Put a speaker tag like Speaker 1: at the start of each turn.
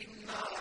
Speaker 1: إن